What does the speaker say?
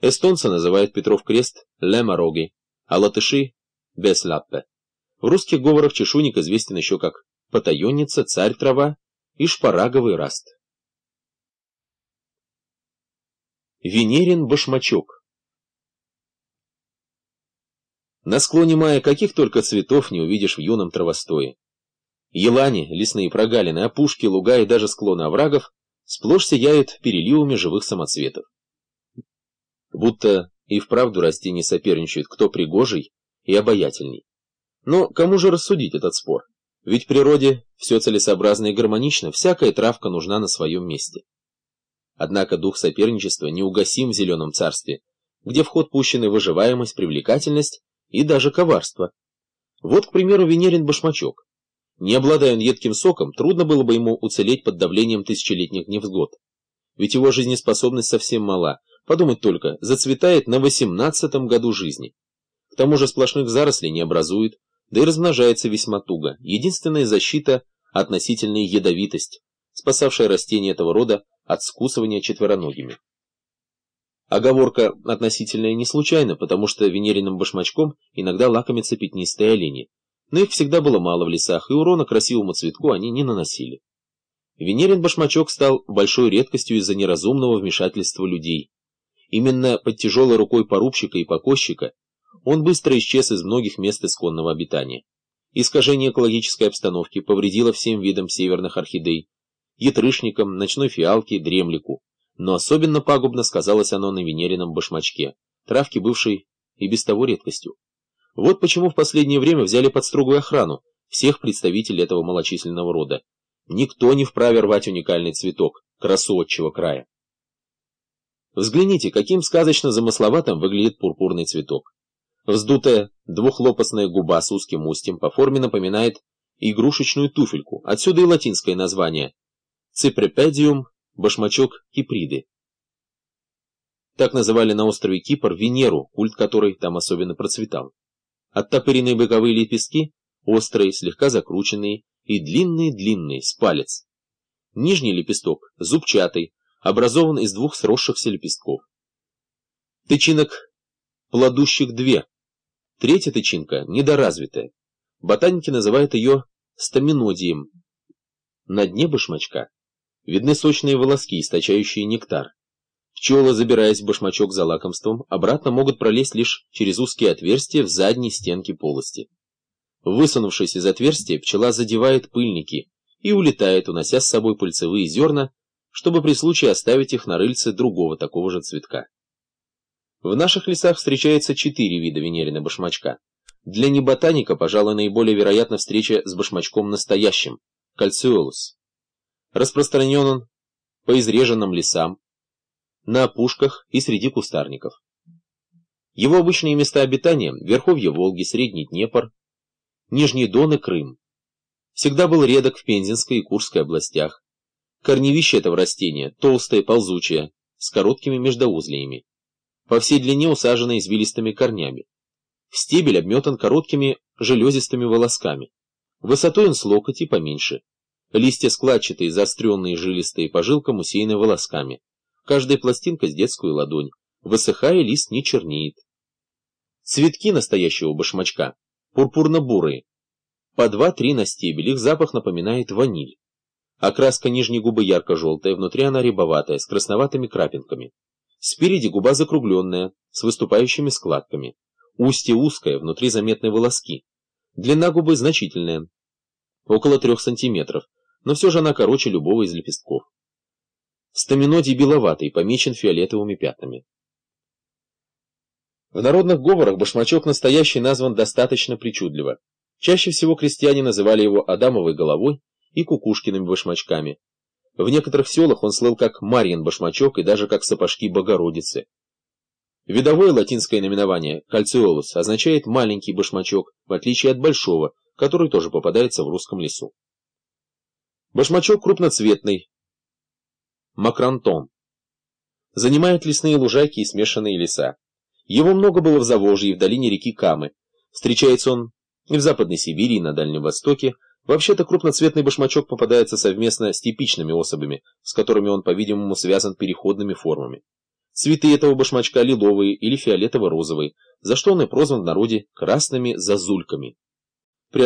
Эстонцы называют Петров крест Лемороги, а латыши – Беслаппе. В русских говорах чешуйник известен еще как потаенница, царь трава и шпараговый раст. Венерин башмачок На склоне мая каких только цветов не увидишь в юном травостое. Елани, лесные прогалины, опушки, луга и даже склоны оврагов сплошь сияют переливами живых самоцветов. Будто и вправду растения соперничают, кто пригожий и обаятельней. Но кому же рассудить этот спор? Ведь в природе все целесообразно и гармонично, всякая травка нужна на своем месте. Однако дух соперничества неугасим в зеленом царстве, где в ход пущены выживаемость, привлекательность и даже коварство. Вот, к примеру, Венерин башмачок. Не обладая он едким соком, трудно было бы ему уцелеть под давлением тысячелетних невзгод. Ведь его жизнеспособность совсем мала. Подумать только, зацветает на восемнадцатом году жизни. К тому же сплошных зарослей не образует, да и размножается весьма туго. Единственная защита – относительная ядовитость, спасавшая растения этого рода от скусывания четвероногими. Оговорка относительная не случайна, потому что венериным башмачком иногда лакомятся пятнистые олени, но их всегда было мало в лесах, и урона красивому цветку они не наносили. Венерин башмачок стал большой редкостью из-за неразумного вмешательства людей. Именно под тяжелой рукой порубщика и покосчика он быстро исчез из многих мест исконного обитания. Искажение экологической обстановки повредило всем видам северных орхидей, ятрышникам, ночной фиалке, дремлику. Но особенно пагубно сказалось оно на венерином башмачке, травке бывшей и без того редкостью. Вот почему в последнее время взяли под строгую охрану всех представителей этого малочисленного рода. Никто не вправе рвать уникальный цветок, красу отчего края. Взгляните, каким сказочно замысловатым выглядит пурпурный цветок. Вздутая двухлопастная губа с узким устьем по форме напоминает игрушечную туфельку, отсюда и латинское название ципрепедиум, башмачок киприды. Так называли на острове Кипр Венеру, культ которой там особенно процветал. Оттопыренные боковые лепестки, острые, слегка закрученные и длинные-длинные, с палец. Нижний лепесток, зубчатый, образован из двух сросшихся лепестков. Тычинок плодущих две, Третья тычинка недоразвитая. Ботаники называют ее стаминодием. На дне башмачка видны сочные волоски, источающие нектар. Пчелы, забираясь в башмачок за лакомством, обратно могут пролезть лишь через узкие отверстия в задней стенке полости. Высунувшись из отверстия, пчела задевает пыльники и улетает, унося с собой пыльцевые зерна, чтобы при случае оставить их на рыльце другого такого же цветка. В наших лесах встречается четыре вида венерина башмачка. Для неботаника, пожалуй, наиболее вероятна встреча с башмачком настоящим – кальциолус. Распространен он по изреженным лесам, на опушках и среди кустарников. Его обычные места обитания – верховье Волги, Средний Днепр, Нижний Дон и Крым. Всегда был редок в Пензенской и Курской областях. Корневище этого растения – толстое, ползучее, с короткими междоузлиями по всей длине усажена извилистыми корнями. Стебель обметан короткими железистыми волосками. Высотой он с локоть и поменьше. Листья складчатые, заостренные, жилистые, по жилкам усеяны волосками. Каждая пластинка с детскую ладонь. Высыхая, лист не чернеет. Цветки настоящего башмачка пурпурно-бурые. По два-три на стебель, их запах напоминает ваниль. Окраска нижней губы ярко-желтая, внутри она рябоватая, с красноватыми крапинками. Спереди губа закругленная, с выступающими складками. Устье узкое, внутри заметны волоски. Длина губы значительная, около трех сантиметров, но все же она короче любого из лепестков. Стаминодий беловатый, помечен фиолетовыми пятнами. В народных говорах башмачок настоящий назван достаточно причудливо. Чаще всего крестьяне называли его Адамовой головой и кукушкиными башмачками, в некоторых селах он слыл как Марьин башмачок и даже как сапожки Богородицы. Видовое латинское наименование «кальциолус» означает «маленький башмачок», в отличие от большого, который тоже попадается в русском лесу. Башмачок крупноцветный, макрантон. Занимает лесные лужайки и смешанные леса. Его много было в Заволжье и в долине реки Камы. Встречается он и в Западной Сибири, и на Дальнем Востоке, Вообще-то крупноцветный башмачок попадается совместно с типичными особями, с которыми он, по-видимому, связан переходными формами. Цветы этого башмачка лиловые или фиолетово-розовые, за что он и прозван в народе красными зазульками.